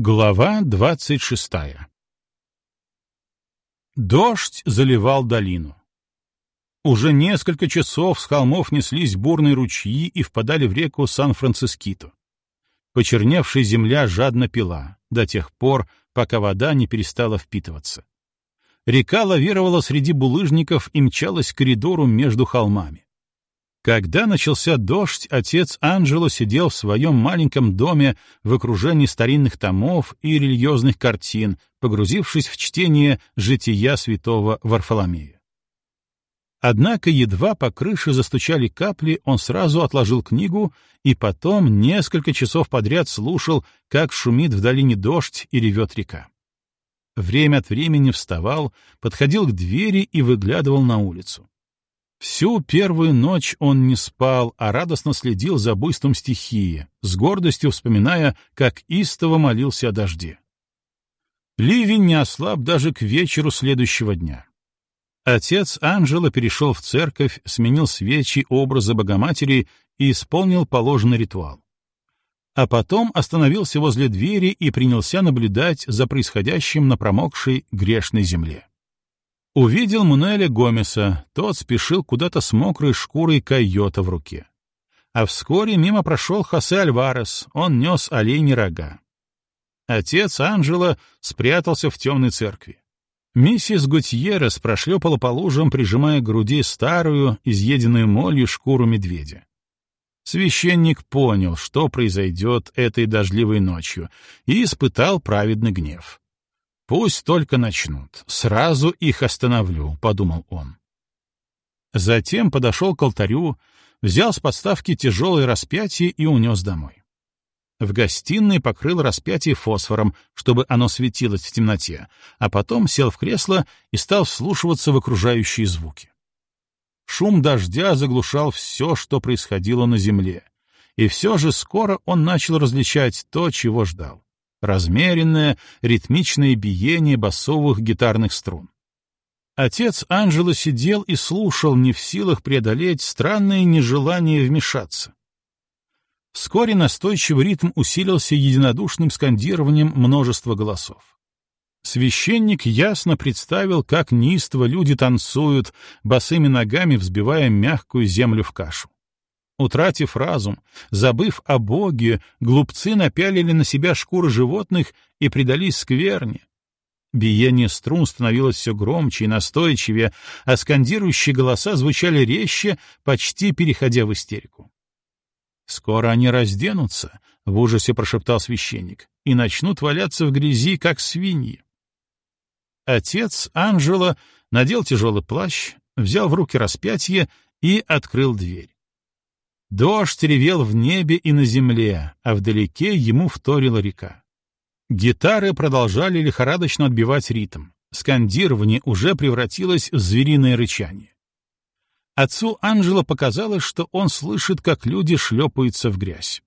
Глава двадцать шестая Дождь заливал долину. Уже несколько часов с холмов неслись бурные ручьи и впадали в реку Сан-Францискито. Почерневшая земля жадно пила, до тех пор, пока вода не перестала впитываться. Река лавировала среди булыжников и мчалась к коридору между холмами. Когда начался дождь, отец Анджело сидел в своем маленьком доме в окружении старинных томов и религиозных картин, погрузившись в чтение жития святого Варфоломея. Однако едва по крыше застучали капли, он сразу отложил книгу и потом несколько часов подряд слушал, как шумит в долине дождь и ревет река. Время от времени вставал, подходил к двери и выглядывал на улицу. Всю первую ночь он не спал, а радостно следил за буйством стихии, с гордостью вспоминая, как истово молился о дожде. Ливень не ослаб даже к вечеру следующего дня. Отец Анжела перешел в церковь, сменил свечи образа Богоматери и исполнил положенный ритуал. А потом остановился возле двери и принялся наблюдать за происходящим на промокшей грешной земле. Увидел Мануэля Гомеса, тот спешил куда-то с мокрой шкурой койота в руке. А вскоре мимо прошел Хосе Альварес, он нес оленьи рога. Отец Анжела спрятался в темной церкви. Миссис Гутьеррес прошлепала по лужам, прижимая к груди старую, изъеденную молью шкуру медведя. Священник понял, что произойдет этой дождливой ночью, и испытал праведный гнев. Пусть только начнут, сразу их остановлю, подумал он. Затем подошел к алтарю, взял с подставки тяжелое распятие и унес домой. В гостиной покрыл распятие фосфором, чтобы оно светилось в темноте, а потом сел в кресло и стал вслушиваться в окружающие звуки. Шум дождя заглушал все, что происходило на земле, и все же скоро он начал различать то, чего ждал размеренное, ритмичное биение басовых гитарных струн. Отец Анжела сидел и слушал, не в силах преодолеть странное нежелание вмешаться. Вскоре настойчивый ритм усилился единодушным скандированием множества голосов. Священник ясно представил, как неистово люди танцуют, босыми ногами взбивая мягкую землю в кашу. Утратив разум, забыв о Боге, глупцы напялили на себя шкуры животных и предались скверне. Биение струн становилось все громче и настойчивее, а скандирующие голоса звучали резче, почти переходя в истерику. «Скоро они разденутся», — в ужасе прошептал священник, «и начнут валяться в грязи, как свиньи». Отец Анжела надел тяжелый плащ, взял в руки распятие и открыл дверь. Дождь ревел в небе и на земле, а вдалеке ему вторила река. Гитары продолжали лихорадочно отбивать ритм. Скандирование уже превратилось в звериное рычание. Отцу Анжела показалось, что он слышит, как люди шлепаются в грязь.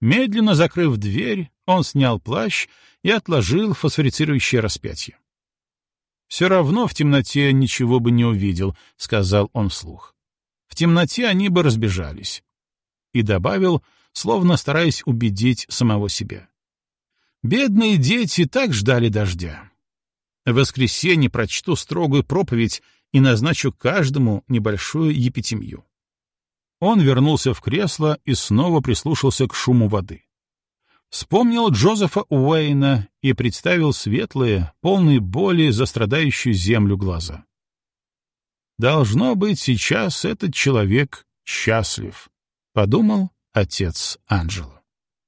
Медленно закрыв дверь, он снял плащ и отложил фосфорицирующее распятие. «Все равно в темноте ничего бы не увидел», — сказал он вслух. В темноте они бы разбежались. И добавил, словно стараясь убедить самого себя. Бедные дети так ждали дождя. В воскресенье прочту строгую проповедь и назначу каждому небольшую епитемью. Он вернулся в кресло и снова прислушался к шуму воды. Вспомнил Джозефа Уэйна и представил светлые, полные боли за страдающую землю глаза. Должно быть, сейчас этот человек счастлив, подумал отец Анджело.